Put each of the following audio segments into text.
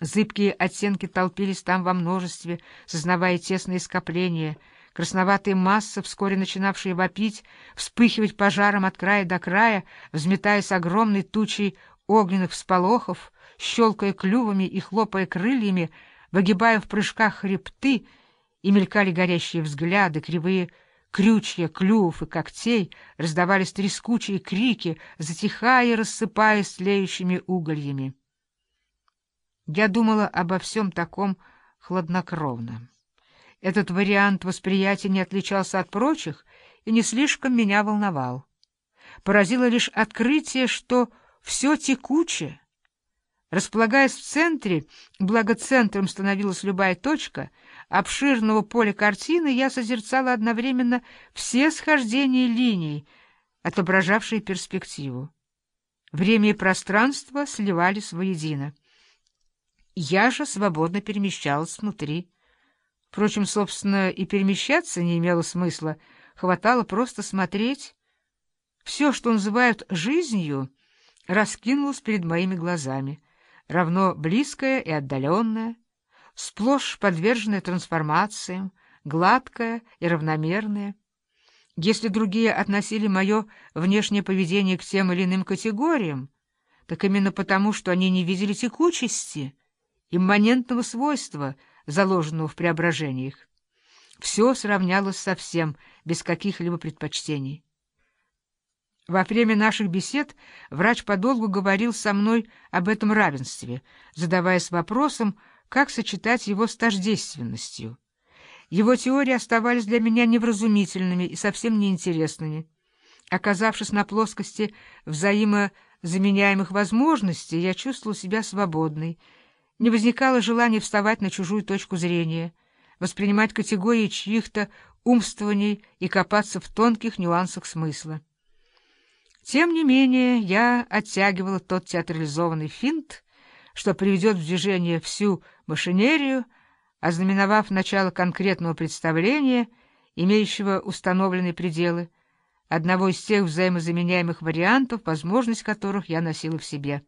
Зыбкие оттенки толпились там во множестве, сознавая тесные скопления, красноватые массы, вскоре начинавшие вопить, вспыхивать пожаром от края до края, взметаясь огромной тучей огненных всполохов, щелкая клювами и хлопая крыльями, выгибая в прыжках хребты, и мелькали горящие взгляды, кривые крючья клювов и когтей, раздавались трескучие крики, затихая и рассыпаясь тлеющими угольями. Я думала обо всем таком хладнокровно. Этот вариант восприятия не отличался от прочих и не слишком меня волновал. Поразило лишь открытие, что все текуче. Располагаясь в центре, благо центром становилась любая точка, обширного поля картины, я созерцала одновременно все схождения линий, отображавшие перспективу. Время и пространство сливались воедино. Я же свободно перемещалась внутри. Впрочем, собственно, и перемещаться не имело смысла, хватало просто смотреть. Все, что называют жизнью, раскинулось перед моими глазами, равно близкое и отдаленное, сплошь подверженное трансформациям, гладкое и равномерное. Если другие относили мое внешнее поведение к тем или иным категориям, так именно потому, что они не видели текучести — имманентного свойства, заложенного в преображениях. Все сравнялось со всем, без каких-либо предпочтений. Во время наших бесед врач подолгу говорил со мной об этом равенстве, задаваясь вопросом, как сочетать его с тождественностью. Его теории оставались для меня невразумительными и совсем неинтересными. Оказавшись на плоскости взаимозаменяемых возможностей, я чувствовал себя свободной, не возникало желания вставать на чужую точку зрения, воспринимать категории чьих-то умствований и копаться в тонких нюансах смысла. Тем не менее, я оттягивала тот театрализованный финт, что приведет в движение всю машинерию, ознаменовав начало конкретного представления, имеющего установленные пределы, одного из тех взаимозаменяемых вариантов, возможность которых я носила в себе.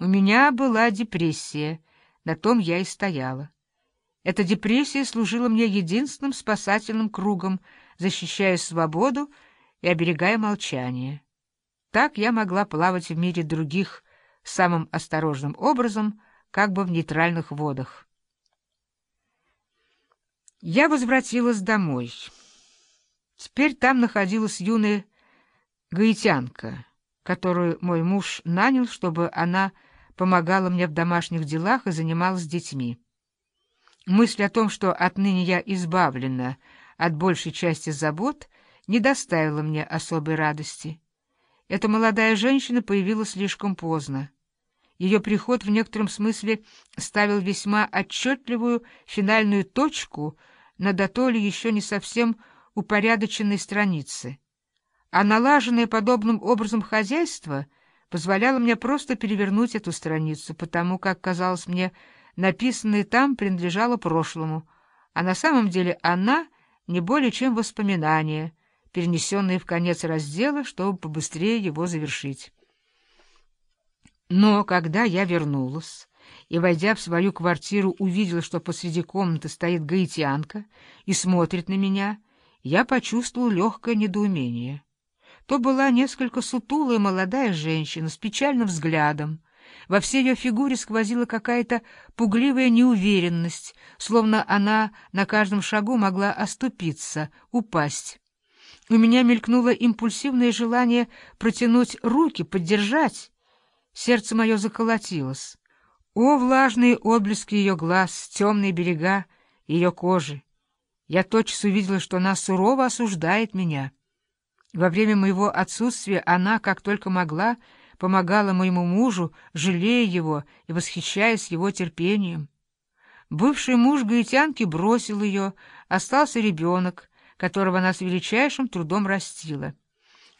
У меня была депрессия, на том я и стояла. Эта депрессия служила мне единственным спасательным кругом, защищая свободу и оберегая молчание. Так я могла плавать в мире других самым осторожным образом, как бы в нейтральных водах. Я возвратилась домой. Теперь там находилась юная гаитянка, которую мой муж нанял, чтобы она помогала мне в домашних делах и занималась детьми. Мысль о том, что отныне я избавлена от большей части забот, не доставила мне особой радости. Эта молодая женщина появилась слишком поздно. Ее приход в некотором смысле ставил весьма отчетливую финальную точку на дотоле еще не совсем упорядоченной странице. А налаженное подобным образом хозяйство — позволяло мне просто перевернуть эту страницу, потому как, казалось мне, написанное там принадлежало прошлому, а на самом деле она не более чем воспоминание, перенесенное в конец раздела, чтобы побыстрее его завершить. Но когда я вернулась и, войдя в свою квартиру, увидела, что посреди комнаты стоит гаитянка и смотрит на меня, я почувствовал легкое недоумение то была несколько сутулая молодая женщина с печальным взглядом. Во всей ее фигуре сквозила какая-то пугливая неуверенность, словно она на каждом шагу могла оступиться, упасть. У меня мелькнуло импульсивное желание протянуть руки, поддержать. Сердце мое заколотилось. О, влажные отблески ее глаз, темные берега ее кожи! Я тотчас увидела, что она сурово осуждает меня. Во время моего отсутствия она, как только могла, помогала моему мужу, жалея его и восхищаясь его терпением. Бывший муж гаитянки бросил ее, остался ребенок, которого она с величайшим трудом растила.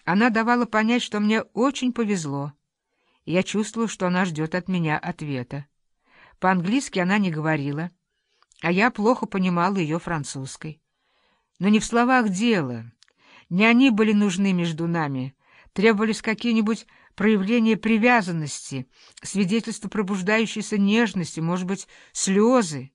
Она давала понять, что мне очень повезло. Я чувствовала, что она ждет от меня ответа. По-английски она не говорила, а я плохо понимала ее французской. Но не в словах дело — не они были нужны между нами, требовались какие-нибудь проявление привязанности, свидетельство пробуждающейся нежности, может быть, слезы.